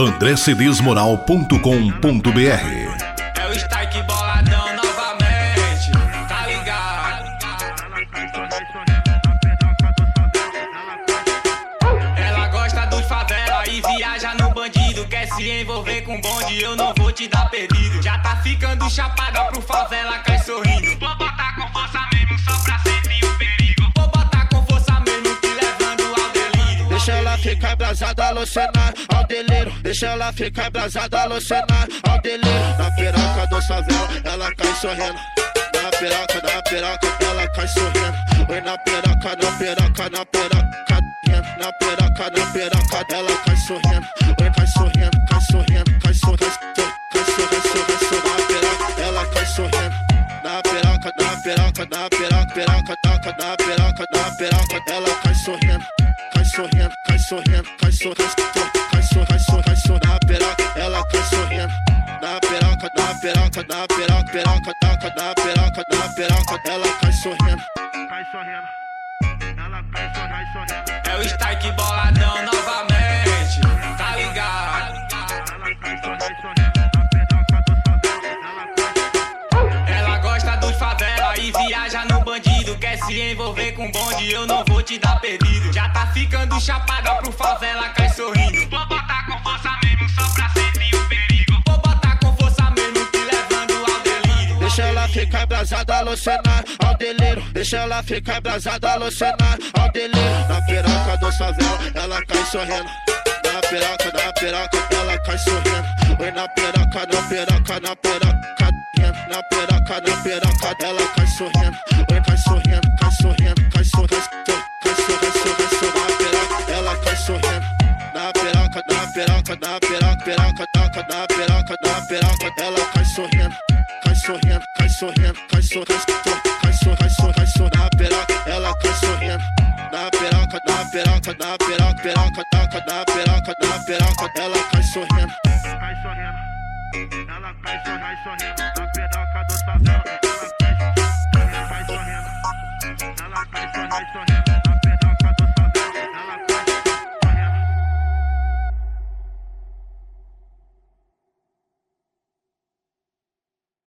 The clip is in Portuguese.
andrecedesmoral.com.br É o strike boladão novamente, tá ligado? Ela gosta dos favela e viaja no bandido. Quer se envolver com bonde, eu não vou te dar perdido. Já tá ficando chapada pro favela, cai sorrindo. Embrasada, alucinar ao delírio. Deixa ela ficar embrasada, alucinar ao delírio. Na piroca do favela, ela cai sorrindo. Na piroca, na piroca, ela cai sorrindo. Oi, na piroca, na piroca, na piroca. Na piroca, na piroca, ela cai sorrindo. Oi, cai sorrindo, cai sorrindo, cai sorrindo. Cai sorrindo, cai sorrindo, na piroca, ela cai sorrindo. Na piroca, na piroca, na piroca, piroca, toca, na piroca, na piroca, ela cai sorrindo. Cai sorrindo, cai sorrindo, cai sorrindo, cai sorrindo, cai sorrindo, cai sorrindo, na piroca, ela cai sorrindo. Na piroca, na piroca, na piroca, piroca, toca, na piroca, na piroca, ela cai sorrindo. Cai sorrindo. Ela cai sorrindo, cai sorrindo. É o strike boladão novamente, tá ligado? Ela cai sorrindo, cai favela, ela cai Ela gosta dos favela e viaja no bandido. Se envolver com bonde, eu não vou te dar perdido. Já tá ficando chapada pro favela, cai sorrindo. Vou botar com força mesmo, só pra sentir o perigo. Vou botar com força mesmo, te levando ao delírio. Deixa ela ficar embrasada, alucinar ao delírio. Deixa ela ficar embrasada, alucinar ao delírio. Na piroca do favela, ela cai sorrindo. Na piroca, na piroca, ela cai sorrindo. Oi, na piroca, na piroca, na piroca. Na piroca, na piroca, ela cai sorrindo. Oi, cai sorrindo, sorrindo, cai sorrindo. Cai sorrindo, cai sorrindo, cai ela cai sorrindo. Na piroca, na piroca, na piroca, piroca, toca, na piroca, na piroca, ela cai sorrindo. Cai sorrindo, cai sorrindo, cai sorrindo, cai sorrindo, cai sorrindo, cai sorrindo. Na piroca, ela cai sorrindo. Na piroca, na piroca, na piroca, piroca, toca, na piroca, na piroca, ela cai sorrindo. Cai sorrindo. Ela cai sorrindo, cai sorrindo. Na piroca do favela,